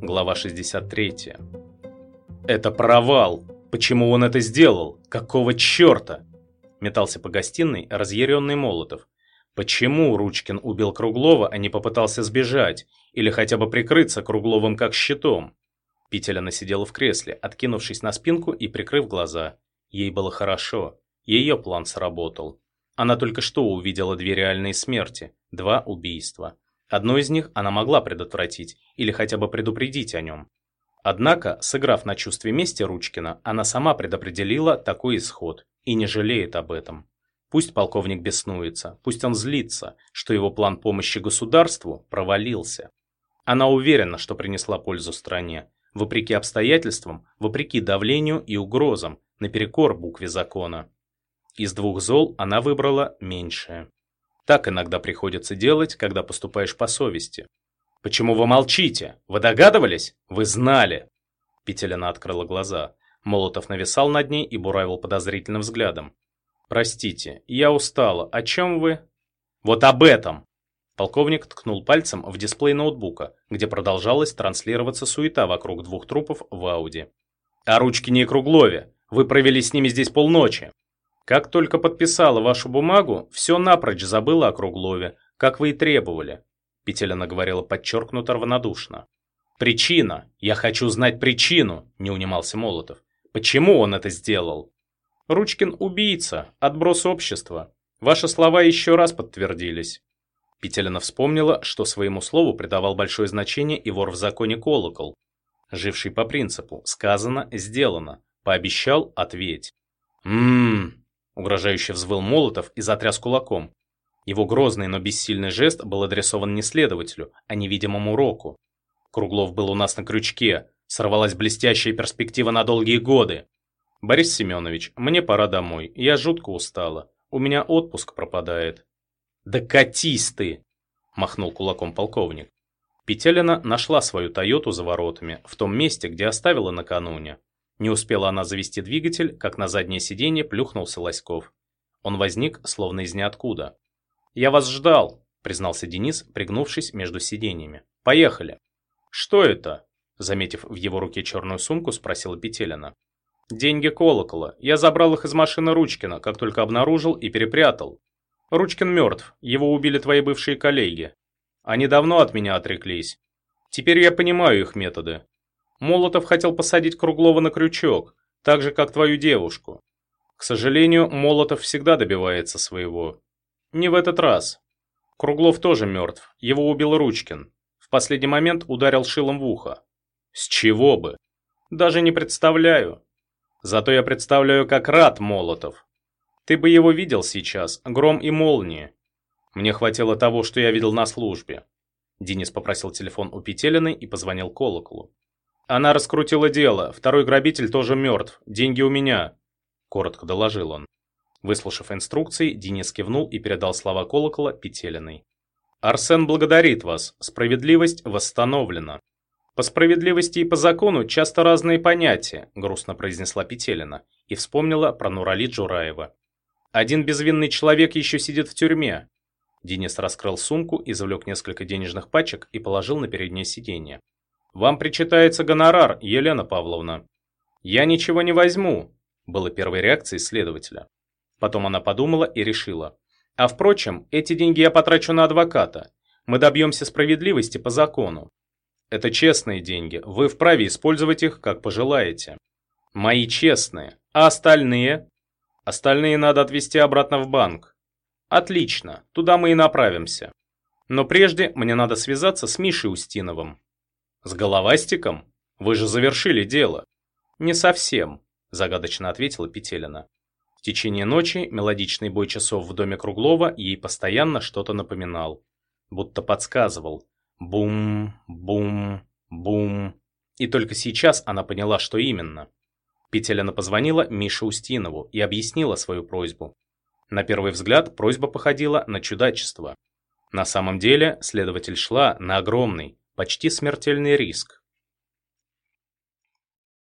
Глава 63. «Это провал! Почему он это сделал? Какого черта?» Метался по гостиной разъяренный Молотов. Почему Ручкин убил Круглова, а не попытался сбежать? Или хотя бы прикрыться Кругловым как щитом? Петелина сидела в кресле, откинувшись на спинку и прикрыв глаза. Ей было хорошо. Ее план сработал. Она только что увидела две реальные смерти, два убийства. Одно из них она могла предотвратить или хотя бы предупредить о нем. Однако, сыграв на чувстве мести Ручкина, она сама предопределила такой исход и не жалеет об этом. Пусть полковник беснуется, пусть он злится, что его план помощи государству провалился. Она уверена, что принесла пользу стране, вопреки обстоятельствам, вопреки давлению и угрозам, наперекор букве закона. Из двух зол она выбрала меньшее. Так иногда приходится делать, когда поступаешь по совести. «Почему вы молчите? Вы догадывались? Вы знали!» Петелина открыла глаза. Молотов нависал над ней и буравил подозрительным взглядом. «Простите, я устала. О чем вы?» «Вот об этом!» Полковник ткнул пальцем в дисплей ноутбука, где продолжалась транслироваться суета вокруг двух трупов в Ауди. «О Ручкине и Круглове. Вы провели с ними здесь полночи. Как только подписала вашу бумагу, все напрочь забыла о Круглове, как вы и требовали. Петелина говорила подчеркнуто равнодушно. «Причина! Я хочу знать причину!» – не унимался Молотов. «Почему он это сделал?» «Ручкин убийца, отброс общества. Ваши слова еще раз подтвердились». Петелина вспомнила, что своему слову придавал большое значение и вор в законе Колокол, живший по принципу «сказано, сделано», пообещал «ответь». «Ммм, Угрожающе взвыл Молотов и затряс кулаком. Его грозный, но бессильный жест был адресован не следователю, а невидимому Року. Круглов был у нас на крючке, сорвалась блестящая перспектива на долгие годы. Борис Семенович, мне пора домой, я жутко устала, у меня отпуск пропадает. Да катись ты! Махнул кулаком полковник. Петелина нашла свою Тойоту за воротами, в том месте, где оставила накануне. Не успела она завести двигатель, как на заднее сиденье плюхнулся Лоськов. Он возник, словно из ниоткуда. «Я вас ждал», — признался Денис, пригнувшись между сиденьями. «Поехали». «Что это?» Заметив в его руке черную сумку, спросила Петелина. «Деньги колокола. Я забрал их из машины Ручкина, как только обнаружил и перепрятал. Ручкин мертв, его убили твои бывшие коллеги. Они давно от меня отреклись. Теперь я понимаю их методы. Молотов хотел посадить Круглова на крючок, так же, как твою девушку. К сожалению, Молотов всегда добивается своего. Не в этот раз. Круглов тоже мертв, его убил Ручкин. В последний момент ударил шилом в ухо. С чего бы? Даже не представляю. Зато я представляю, как рад Молотов. Ты бы его видел сейчас, гром и молнии. Мне хватило того, что я видел на службе. Денис попросил телефон у Петелиной и позвонил колоколу. Она раскрутила дело, второй грабитель тоже мертв, деньги у меня», – коротко доложил он. Выслушав инструкции, Денис кивнул и передал слова колокола Петелиной. «Арсен благодарит вас, справедливость восстановлена». «По справедливости и по закону часто разные понятия», – грустно произнесла Петелина и вспомнила про Нурали Джураева. «Один безвинный человек еще сидит в тюрьме». Денис раскрыл сумку, извлек несколько денежных пачек и положил на переднее сиденье. «Вам причитается гонорар, Елена Павловна». «Я ничего не возьму», – было первой реакцией следователя. Потом она подумала и решила. «А впрочем, эти деньги я потрачу на адвоката. Мы добьемся справедливости по закону. Это честные деньги, вы вправе использовать их, как пожелаете». «Мои честные. А остальные?» «Остальные надо отвезти обратно в банк». «Отлично, туда мы и направимся. Но прежде мне надо связаться с Мишей Устиновым». «С головастиком? Вы же завершили дело». «Не совсем», – загадочно ответила Петелина. В течение ночи мелодичный бой часов в доме Круглова ей постоянно что-то напоминал. Будто подсказывал. Бум, бум, бум. И только сейчас она поняла, что именно. Петелина позвонила Мише Устинову и объяснила свою просьбу. На первый взгляд просьба походила на чудачество. На самом деле следователь шла на огромный, почти смертельный риск.